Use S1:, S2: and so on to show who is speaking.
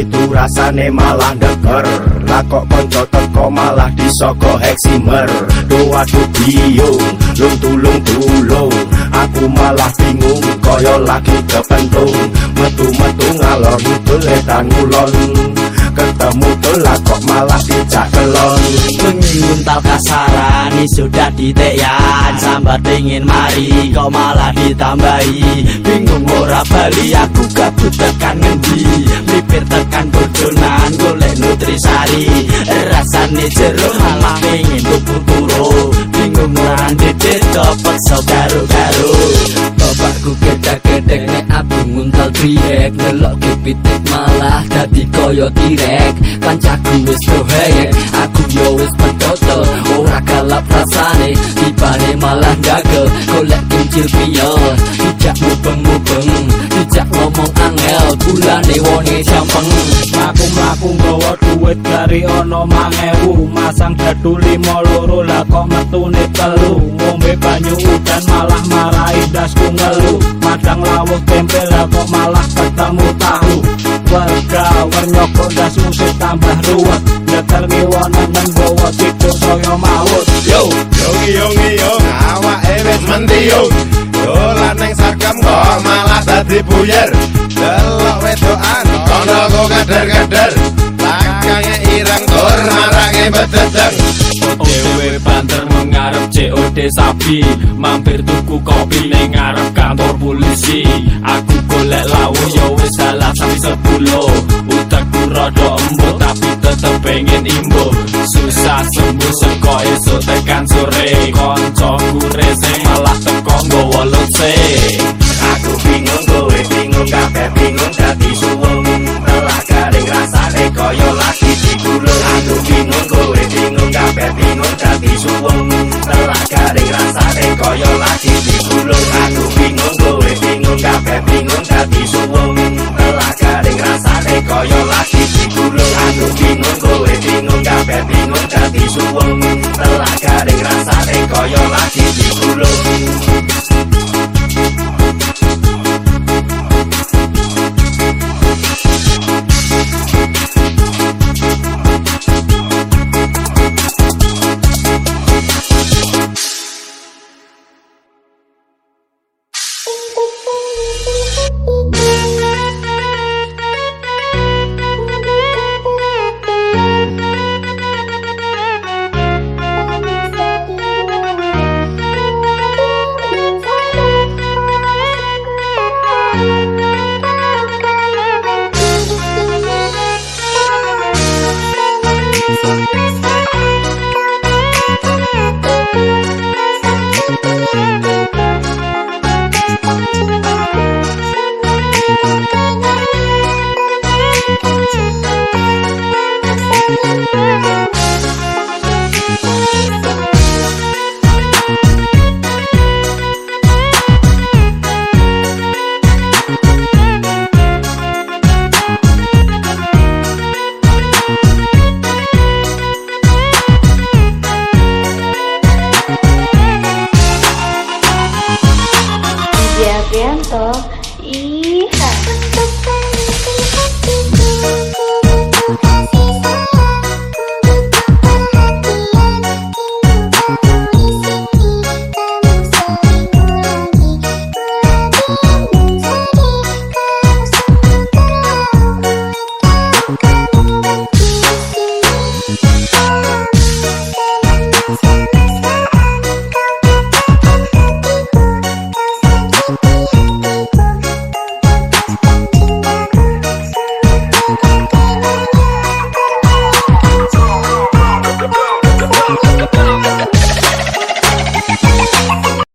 S1: itu rasane malah deker lah kok konco teko malah disoko heksimer. Doa tu biung lung tulung tulung. Aku malah bingung koyo lagi kepentung. Metu metu ngalor itu letan ngulon ketemu telah kok malah dijak kelon.
S2: Menguntal kasaran ini sudah diteyan sambat ingin mari kok malah ditambahi. Bingung ora bali aku gabut tekan ngendi. Lipir tekan bodonan golek nutrisari. Rasane jeruk malah ingin tuku turu bingung ora ndedit cepet so karo karo
S3: bapakku kedak-kedek triek nelok kepitik malah dadi koyo tirek kancaku wis rohek aku yo wis petoto ora kalap rasane tibane malah gagal golek kincir piyo dijak mubeng-mubeng dijak ngomong angel bulane wone jampeng.
S4: Aku mlaku nggawa duit dari ono mangewu masang dadu lima loro lah kok metune telu. Ngombe banyu udan malah marahi dasku ngelu. Madang lawuh tempe lah kok malah ketemu tahu. Warga nyokok das musik tambah ruwet. Ngiwonan dan bawa tidur soyo maut.
S1: Yo yongi yongi yong awak ewes mentiung dolan neng sarkem kok malah dadi buyer. Delok wedokan kono kok kader-kader lakange ireng tur marange bededeng.
S4: Dewe banter mengarep COD sapi. Mampir tuku kopi ning ngarep kantor polisi. Aku golek lawu ya wis salah sampe sepuluh Utakku rada embut tapi tetep pengen imbo. Susah sembuh seko esok tekan sore. Konco
S1: garing rasane kaya lagi digulung aku bingung kowe bingung kabeh bingung dadi suwung. Telah garing rasane kaya lagi digulung aku bingung kowe bingung kabeh bingung dadi suwung. Telah garing rasane kaya lagi